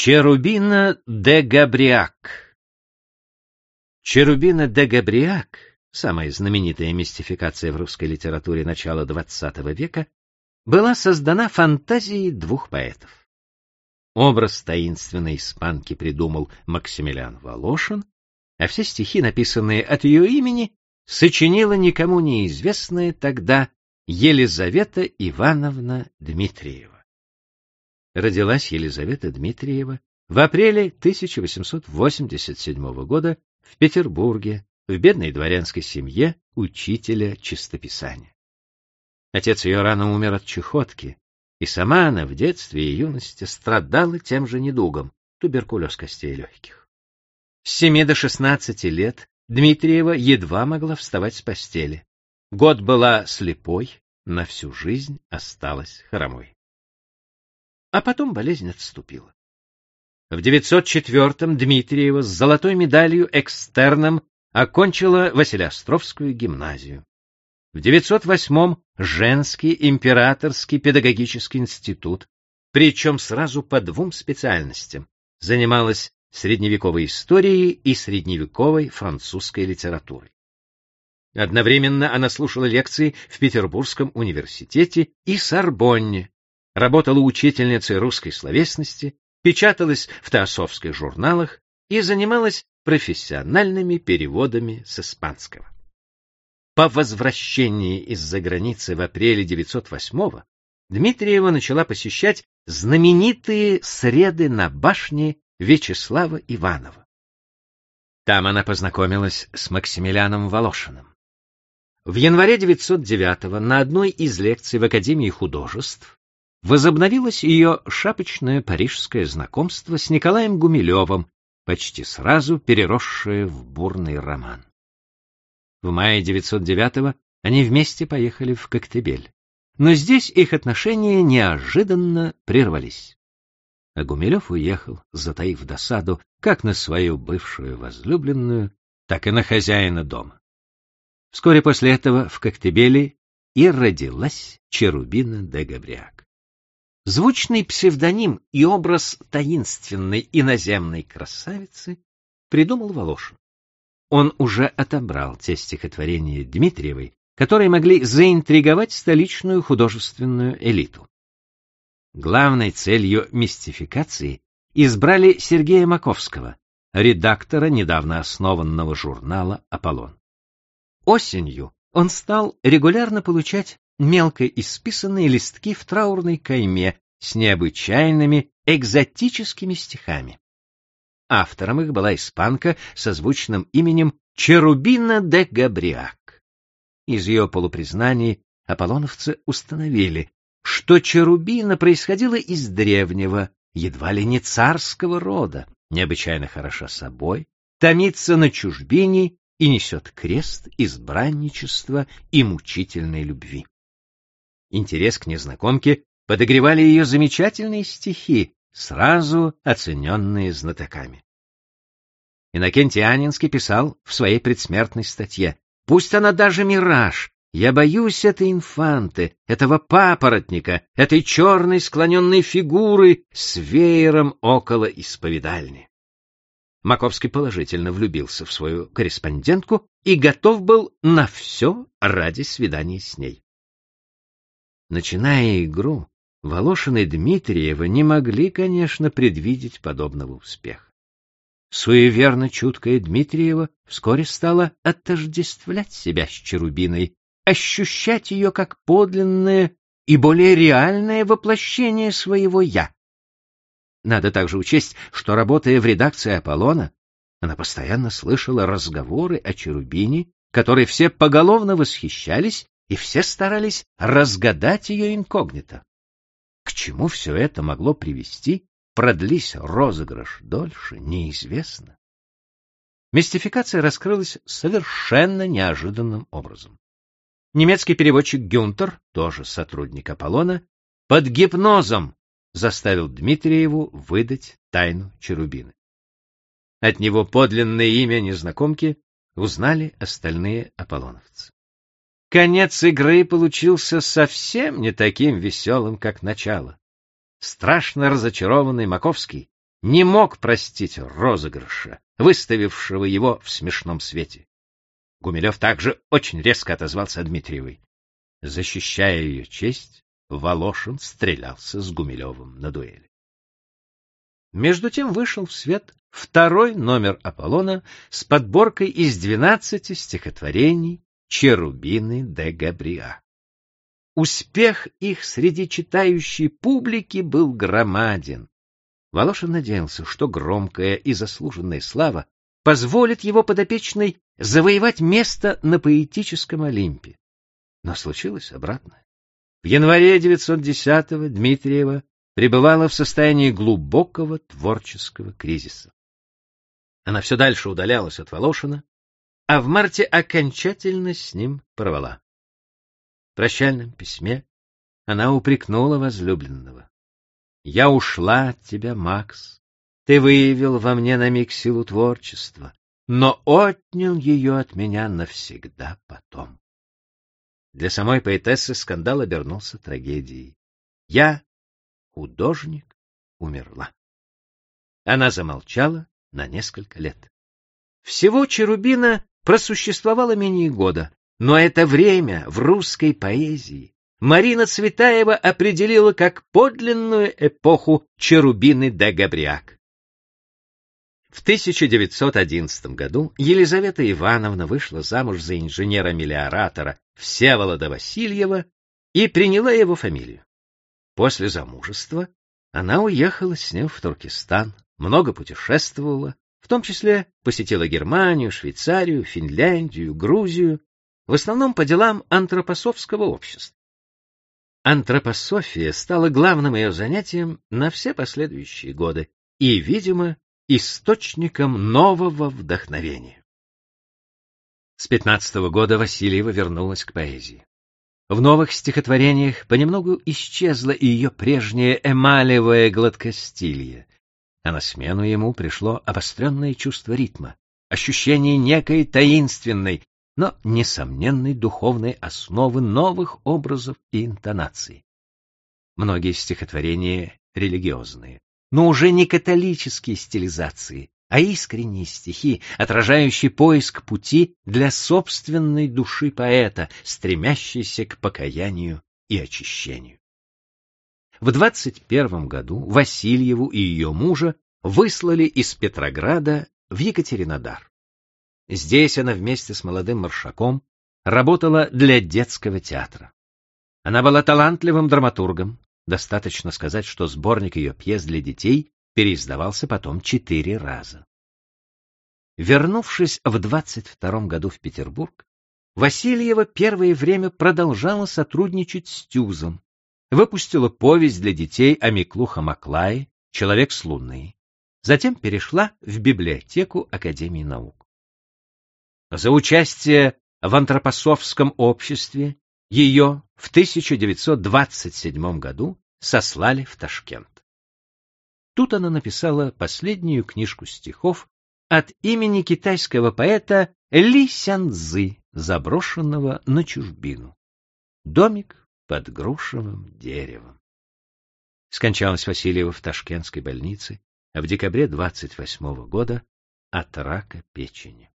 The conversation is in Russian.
Черубина де Габриак Черубина де Габриак, самая знаменитая мистификация в русской литературе начала XX века, была создана фантазией двух поэтов. Образ таинственной испанки придумал Максимилиан Волошин, а все стихи, написанные от ее имени, сочинила никому неизвестная тогда Елизавета Ивановна Дмитриева родилась Елизавета Дмитриева в апреле 1887 года в Петербурге в бедной дворянской семье учителя чистописания. Отец ее рано умер от чехотки, и сама она в детстве и юности страдала тем же недугом — туберкулез костей легких. С семи до шестнадцати лет Дмитриева едва могла вставать с постели. Год была слепой, на всю жизнь осталась хромой а потом болезнь отступила. В 904-м Дмитриева с золотой медалью экстерном окончила Василиостровскую гимназию. В 908-м женский императорский педагогический институт, причем сразу по двум специальностям, занималась средневековой историей и средневековой французской литературой. Одновременно она слушала лекции в Петербургском университете и Сорбонне, работала учительницей русской словесности, печаталась в теософских журналах и занималась профессиональными переводами с испанского. По возвращении из-за границы в апреле 908-го Дмитриева начала посещать знаменитые среды на башне Вячеслава Иванова. Там она познакомилась с Максимилианом Волошиным. В январе 909-го на одной из лекций в Академии художеств возобновилось ее шапочное парижское знакомство с Николаем Гумилевым, почти сразу переросшее в бурный роман. В мае 909-го они вместе поехали в Коктебель. Но здесь их отношения неожиданно прервались. А Гумилев уехал, затаив досаду как на свою бывшую возлюбленную, так и на хозяина дома. Вскоре после этого в Коктебеле и родилась Черубина де Габриак. Звучный псевдоним и образ таинственной иноземной красавицы придумал Волошин. Он уже отобрал те стихотворения Дмитриевой, которые могли заинтриговать столичную художественную элиту. Главной целью мистификации избрали Сергея Маковского, редактора недавно основанного журнала «Аполлон». Осенью он стал регулярно получать мелко исписанные листки в траурной кайме с необычайными экзотическими стихами. Автором их была испанка со звучным именем Черубина де Габриак. Из ее полупризнаний аполлоновцы установили, что Черубина происходила из древнего, едва ли не царского рода, необычайно хороша собой, томится на чужбине и несет крест избранничества и мучительной любви. Интерес к незнакомке подогревали ее замечательные стихи, сразу оцененные знатоками. Иннокентий Анинский писал в своей предсмертной статье «Пусть она даже мираж, я боюсь этой инфанты, этого папоротника, этой черной склоненной фигуры с веером около исповедальни». Маковский положительно влюбился в свою корреспондентку и готов был на все ради свидания с ней. Начиная игру, Волошин и Дмитриева не могли, конечно, предвидеть подобного успеха. Суеверно чуткая Дмитриева вскоре стала отождествлять себя с Черубиной, ощущать ее как подлинное и более реальное воплощение своего «я». Надо также учесть, что, работая в редакции «Аполлона», она постоянно слышала разговоры о Черубине, которые все поголовно восхищались и все старались разгадать ее инкогнито. К чему все это могло привести, продлись розыгрыш дольше, неизвестно. Мистификация раскрылась совершенно неожиданным образом. Немецкий переводчик Гюнтер, тоже сотрудник Аполлона, под гипнозом заставил Дмитриеву выдать тайну Черубины. От него подлинное имя незнакомки узнали остальные аполлоновцы. Конец игры получился совсем не таким веселым, как начало. Страшно разочарованный Маковский не мог простить розыгрыша, выставившего его в смешном свете. Гумилев также очень резко отозвался Дмитриевой. Защищая ее честь, Волошин стрелялся с Гумилевым на дуэли. Между тем вышел в свет второй номер Аполлона с подборкой из двенадцати стихотворений Черубины де Габриа. Успех их среди читающей публики был громаден. Волошин надеялся, что громкая и заслуженная слава позволит его подопечной завоевать место на поэтическом Олимпе. Но случилось обратное. В январе 910-го Дмитриева пребывала в состоянии глубокого творческого кризиса. Она все дальше удалялась от Волошина, а в марте окончательно с ним порвала. В прощальном письме она упрекнула возлюбленного. «Я ушла от тебя, Макс. Ты выявил во мне на миг силу творчества, но отнял ее от меня навсегда потом». Для самой поэтессы скандал обернулся трагедией. Я, художник, умерла. Она замолчала на несколько лет. Всего Черубина просуществовало менее года, но это время в русской поэзии Марина Цветаева определила как подлинную эпоху Черубины де Габриак. В 1911 году Елизавета Ивановна вышла замуж за инженера-мелиоратора Всеволода Васильева и приняла его фамилию. После замужества она уехала с ним в Туркестан, много путешествовала, в том числе посетила Германию, Швейцарию, Финляндию, Грузию, в основном по делам антропософского общества. Антропософия стала главным ее занятием на все последующие годы и, видимо, источником нового вдохновения. С пятнадцатого года Васильева вернулась к поэзии. В новых стихотворениях понемногу исчезла и ее прежнее эмалевое гладкостилье, а на смену ему пришло обостренное чувство ритма, ощущение некой таинственной, но несомненной духовной основы новых образов и интонаций. Многие стихотворения религиозные, но уже не католические стилизации, а искренние стихи, отражающие поиск пути для собственной души поэта, стремящейся к покаянию и очищению. В 21 году Васильеву и ее мужа выслали из Петрограда в Екатеринодар. Здесь она вместе с молодым маршаком работала для детского театра. Она была талантливым драматургом. Достаточно сказать, что сборник ее пьес для детей переиздавался потом четыре раза. Вернувшись в 22 году в Петербург, Васильева первое время продолжала сотрудничать с Тюзом, выпустила повесть для детей о Миклуха Маклае «Человек с Луны», затем перешла в библиотеку Академии наук. За участие в антропософском обществе ее в 1927 году сослали в Ташкент. Тут она написала последнюю книжку стихов от имени китайского поэта Ли Сянцзы, заброшенного на чужбину. Домик под грушевым деревом. Скончалась Васильева в Ташкентской больнице в декабре 28 года от рака печени.